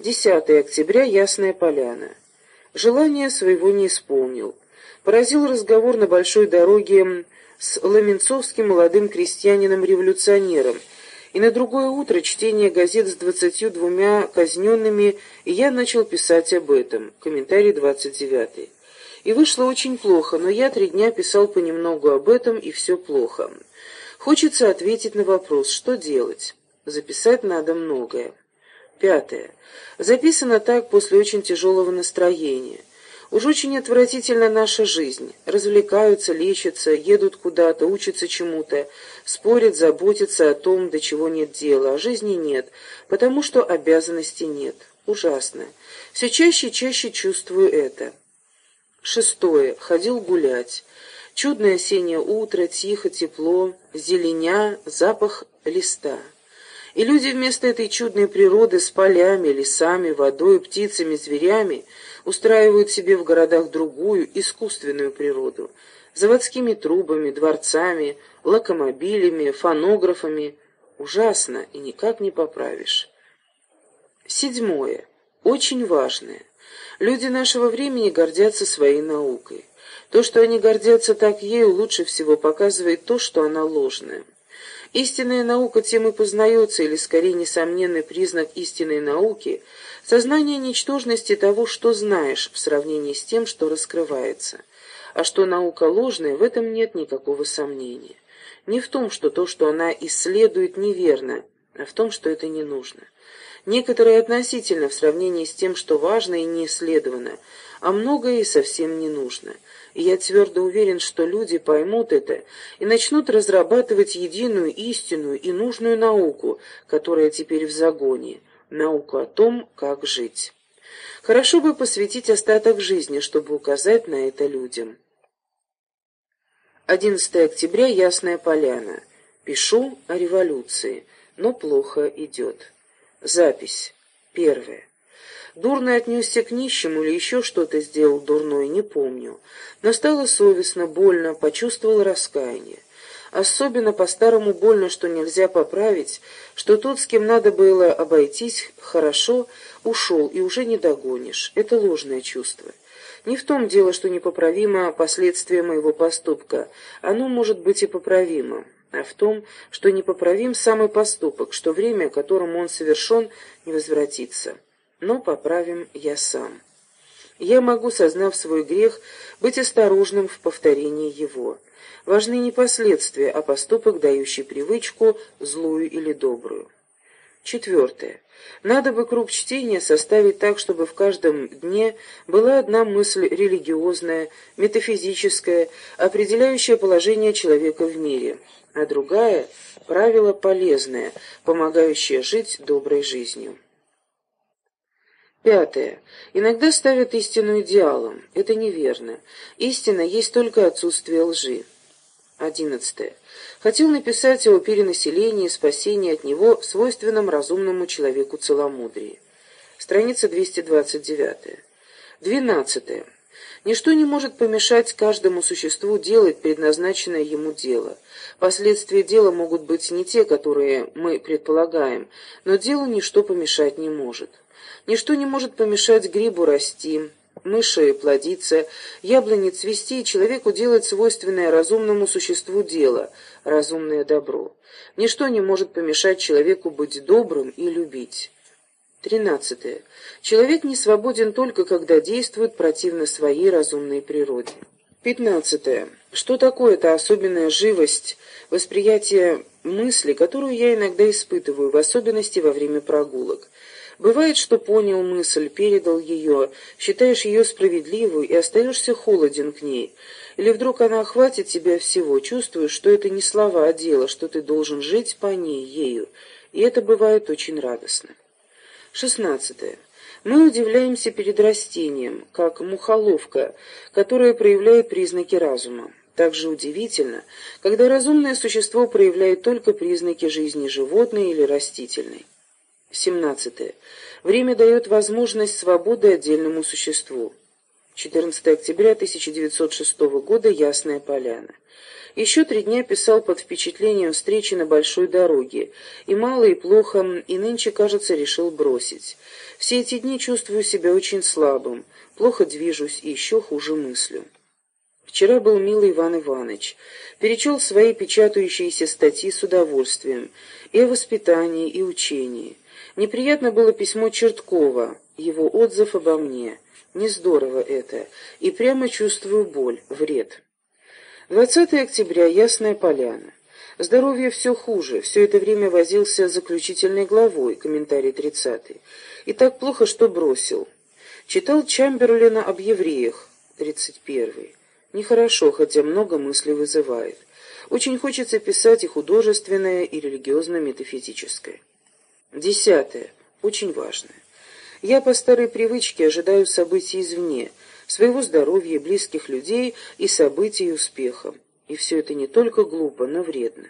10 октября, Ясная Поляна. Желание своего не исполнил. Поразил разговор на большой дороге с Ламенцовским молодым крестьянином-революционером, и на другое утро чтение газет с двадцатью двумя казненными, и я начал писать об этом. Комментарий двадцать девятый. И вышло очень плохо, но я три дня писал понемногу об этом, и все плохо. Хочется ответить на вопрос, что делать. Записать надо многое. Пятое. Записано так после очень тяжелого настроения. Уж очень отвратительна наша жизнь. Развлекаются, лечатся, едут куда-то, учатся чему-то, спорят, заботятся о том, до чего нет дела, а жизни нет, потому что обязанностей нет. Ужасно. Все чаще и чаще чувствую это. Шестое. Ходил гулять. Чудное осеннее утро, тихо, тепло, зеленя, запах листа. И люди вместо этой чудной природы с полями, лесами, водой, птицами, зверями устраивают себе в городах другую, искусственную природу, заводскими трубами, дворцами, локомобилями, фонографами. Ужасно и никак не поправишь. Седьмое. Очень важное. Люди нашего времени гордятся своей наукой. То, что они гордятся так ею, лучше всего показывает то, что она ложная. Истинная наука тем и познается, или скорее несомненный признак истинной науки – сознание ничтожности того, что знаешь, в сравнении с тем, что раскрывается. А что наука ложная, в этом нет никакого сомнения. Не в том, что то, что она исследует, неверно, а в том, что это не нужно. Некоторые относительно в сравнении с тем, что важно и не исследовано, а многое и совсем не нужно – и я твердо уверен, что люди поймут это и начнут разрабатывать единую истинную и нужную науку, которая теперь в загоне, науку о том, как жить. Хорошо бы посвятить остаток жизни, чтобы указать на это людям. 11 октября, Ясная Поляна. Пишу о революции, но плохо идет. Запись. Первая. Дурно отнесся к нищему или еще что-то сделал дурное, не помню. Но стало совестно, больно, почувствовал раскаяние. Особенно по-старому больно, что нельзя поправить, что тот, с кем надо было обойтись хорошо, ушел и уже не догонишь. Это ложное чувство. Не в том дело, что непоправимо последствия моего поступка. Оно может быть и поправимо. А в том, что непоправим самый поступок, что время, которым он совершен, не возвратится но поправим я сам. Я могу, сознав свой грех, быть осторожным в повторении его. Важны не последствия, а поступок, дающий привычку, злую или добрую. Четвертое. Надо бы круг чтения составить так, чтобы в каждом дне была одна мысль религиозная, метафизическая, определяющая положение человека в мире, а другая – правило полезное, помогающее жить доброй жизнью. Пятое. Иногда ставят истину идеалом. Это неверно. Истина есть только отсутствие лжи. Одиннадцатое. Хотел написать о перенаселении и спасении от него свойственном разумному человеку целомудрии. Страница 229. Двенадцатое. Ничто не может помешать каждому существу делать предназначенное ему дело. Последствия дела могут быть не те, которые мы предполагаем, но делу ничто помешать не может. Ничто не может помешать грибу расти, мыши плодиться, яблоне цвести и человеку делать свойственное разумному существу дело, разумное добро. Ничто не может помешать человеку быть добрым и любить. Тринадцатое. Человек не свободен только, когда действует противно своей разумной природе. Пятнадцатое. Что такое эта особенная живость, восприятие мысли, которую я иногда испытываю, в особенности во время прогулок? Бывает, что понял мысль, передал ее, считаешь ее справедливой и остаешься холоден к ней. Или вдруг она охватит тебя всего, чувствуешь, что это не слова, а дело, что ты должен жить по ней, ею. И это бывает очень радостно. Шестнадцатое. Мы удивляемся перед растением, как мухоловка, которая проявляет признаки разума. Также удивительно, когда разумное существо проявляет только признаки жизни животной или растительной. 17. Время дает возможность свободы отдельному существу. 14 октября 1906 года. Ясная Поляна. Еще три дня писал под впечатлением встречи на большой дороге. И мало, и плохо, и нынче, кажется, решил бросить. Все эти дни чувствую себя очень слабым, плохо движусь и еще хуже мыслю. Вчера был милый Иван Иванович. Перечел свои печатающиеся статьи с удовольствием. И о воспитании, и учении. Неприятно было письмо Черткова, его отзыв обо мне. Не здорово это. И прямо чувствую боль, вред. 20 октября. Ясная поляна. Здоровье все хуже. Все это время возился заключительной главой, комментарий 30 И так плохо, что бросил. Читал Чамберлена об евреях, 31 -й. Нехорошо, хотя много мыслей вызывает. Очень хочется писать и художественное, и религиозно-метафизическое. Десятое. Очень важное. Я по старой привычке ожидаю событий извне, своего здоровья, близких людей и событий и успехов. И все это не только глупо, но вредно.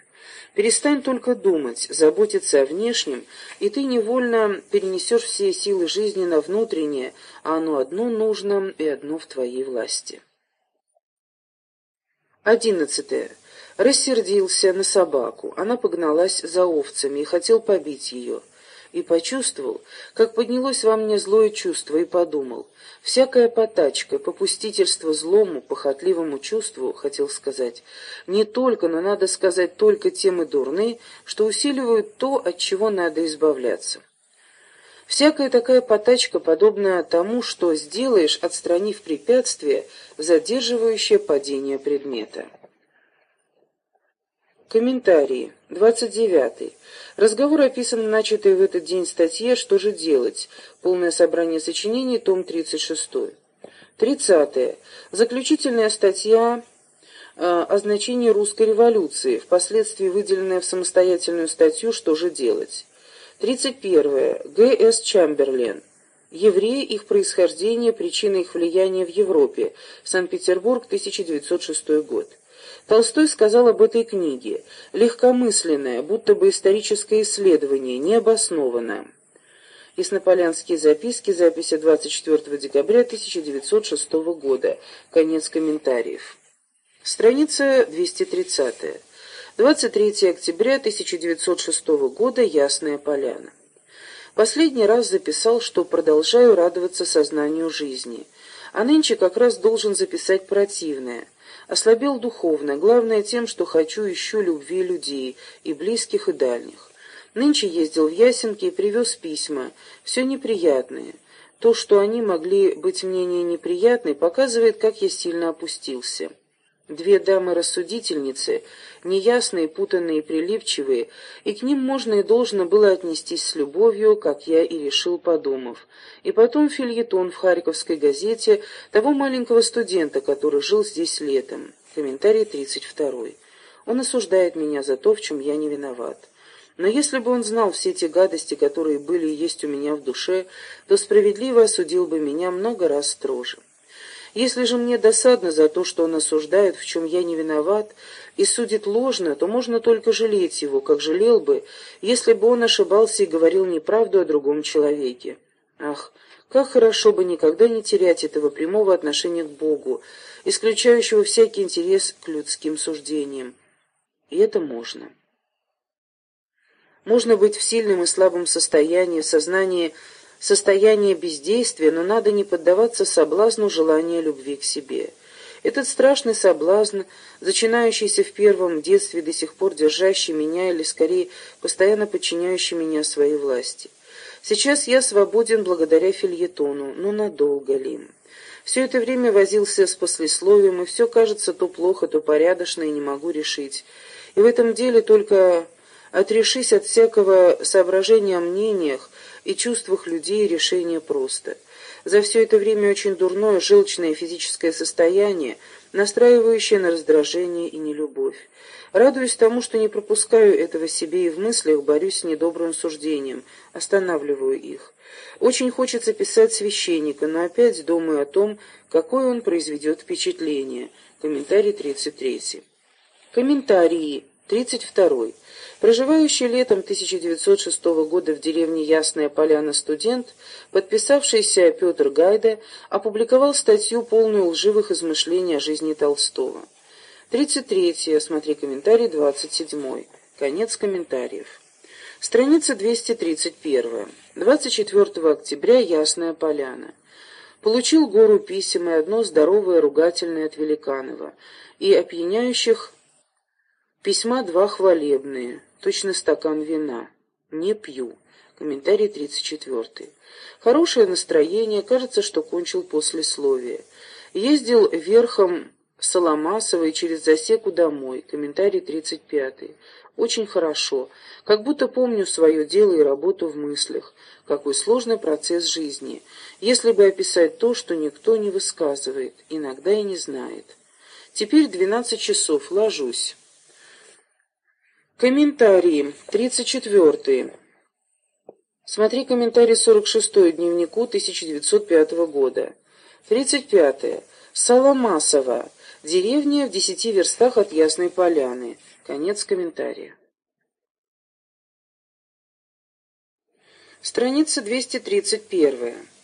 Перестань только думать, заботиться о внешнем, и ты невольно перенесешь все силы жизни на внутреннее, а оно одно нужно и одно в твоей власти. Одиннадцатое. Рассердился на собаку. Она погналась за овцами и хотел побить ее. И почувствовал, как поднялось во мне злое чувство, и подумал. Всякая потачка, попустительство злому, похотливому чувству, хотел сказать, не только, но надо сказать только тем и дурны, что усиливают то, от чего надо избавляться. Всякая такая потачка подобна тому, что сделаешь, отстранив препятствие, задерживающее падение предмета. Комментарии. 29. Разговор описан в начатой в этот день статье «Что же делать?» Полное собрание сочинений, том 36. 30. Заключительная статья э, о значении русской революции, впоследствии выделенная в самостоятельную статью «Что же делать?». 31. Г. С. Чамберлен. Евреи, их происхождение, причина их влияния в Европе. Санкт-Петербург, 1906 год. Толстой сказал об этой книге «легкомысленное, будто бы историческое исследование, необоснованное». Яснополянские записки, записи 24 декабря 1906 года. Конец комментариев. Страница 230. 23 октября 1906 года. Ясная поляна. Последний раз записал, что продолжаю радоваться сознанию жизни. А нынче как раз должен записать противное. Ослабел духовно, главное тем, что хочу ищу любви людей, и близких, и дальних. Нынче ездил в Ясенки и привез письма, все неприятные. То, что они могли быть мне не неприятны, показывает, как я сильно опустился. Две дамы-рассудительницы, неясные, путанные прилипчивые, и к ним можно и должно было отнестись с любовью, как я и решил, подумав. И потом фильетон в Харьковской газете того маленького студента, который жил здесь летом. Комментарий 32. Он осуждает меня за то, в чем я не виноват. Но если бы он знал все те гадости, которые были и есть у меня в душе, то справедливо осудил бы меня много раз строже. Если же мне досадно за то, что он осуждает, в чем я не виноват, и судит ложно, то можно только жалеть его, как жалел бы, если бы он ошибался и говорил неправду о другом человеке. Ах, как хорошо бы никогда не терять этого прямого отношения к Богу, исключающего всякий интерес к людским суждениям. И это можно. Можно быть в сильном и слабом состоянии, в сознании состояние бездействия, но надо не поддаваться соблазну желания любви к себе. Этот страшный соблазн, зачинающийся в первом детстве, до сих пор держащий меня, или скорее постоянно подчиняющий меня своей власти. Сейчас я свободен благодаря фильетону, но надолго ли? Все это время возился с послесловием, и все кажется то плохо, то порядочно, и не могу решить. И в этом деле только отрешись от всякого соображения о мнениях, и чувствах людей решение просто. За все это время очень дурное желчное физическое состояние, настраивающее на раздражение и нелюбовь. Радуюсь тому, что не пропускаю этого себе и в мыслях борюсь с недобрым суждением, останавливаю их. Очень хочется писать священника, но опять думаю о том, какое он произведет впечатление. Комментарий 33. Комментарии. 32. Проживающий летом 1906 года в деревне Ясная Поляна студент, подписавшийся Петр Гайда, опубликовал статью, полную лживых измышлений о жизни Толстого. 33. Смотри комментарий 27. Конец комментариев. Страница 231. 24 октября. Ясная Поляна. Получил гору писем и одно здоровое ругательное от Великанова, и опьяняющих Письма два хвалебные, точно стакан вина. Не пью. Комментарий 34. Хорошее настроение, кажется, что кончил послесловие. Ездил верхом Соломасовой через засеку домой. Комментарий 35. Очень хорошо. Как будто помню свое дело и работу в мыслях. Какой сложный процесс жизни. Если бы описать то, что никто не высказывает, иногда и не знает. Теперь 12 часов. Ложусь. Комментарии. 34. Смотри комментарий 46 дневнику 1905 года. 35. Соломасова. Деревня в десяти верстах от Ясной Поляны. Конец комментария. Страница 231.